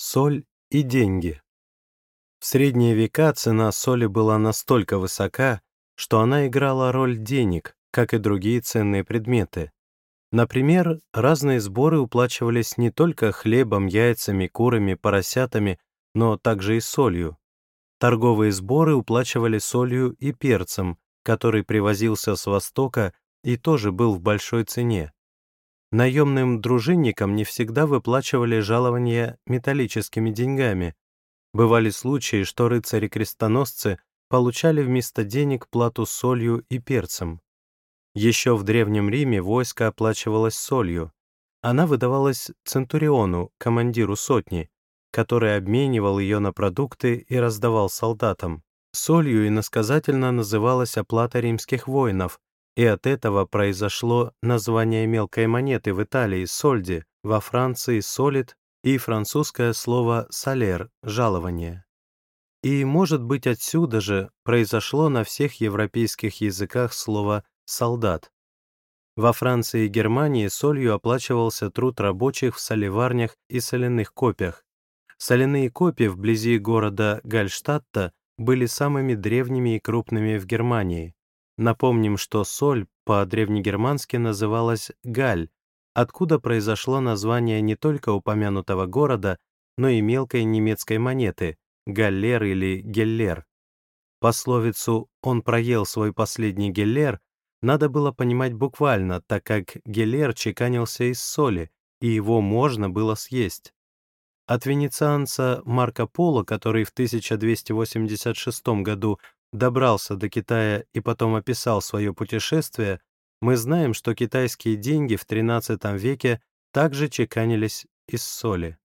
Соль и деньги. В средние века цена соли была настолько высока, что она играла роль денег, как и другие ценные предметы. Например, разные сборы уплачивались не только хлебом, яйцами, курами, поросятами, но также и солью. Торговые сборы уплачивали солью и перцем, который привозился с Востока и тоже был в большой цене. Наемным дружинникам не всегда выплачивали жалования металлическими деньгами. Бывали случаи, что рыцари-крестоносцы получали вместо денег плату солью и перцем. Еще в Древнем Риме войско оплачивалось солью. Она выдавалась центуриону, командиру сотни, который обменивал ее на продукты и раздавал солдатам. Солью иносказательно называлась оплата римских воинов, и от этого произошло название мелкой монеты в Италии «сольди», во Франции «солид» и французское слово «салер» — «жалование». И, может быть, отсюда же произошло на всех европейских языках слово «солдат». Во Франции и Германии солью оплачивался труд рабочих в солеварнях и соляных копьях. Соляные копи вблизи города Гальштадта были самыми древними и крупными в Германии. Напомним, что соль по-древнегермански называлась галь, откуда произошло название не только упомянутого города, но и мелкой немецкой монеты — галлер или геллер. Пословицу «он проел свой последний геллер» надо было понимать буквально, так как геллер чеканился из соли, и его можно было съесть. От венецианца Марко Поло, который в 1286 году добрался до Китая и потом описал свое путешествие, мы знаем, что китайские деньги в XIII веке также чеканились из соли.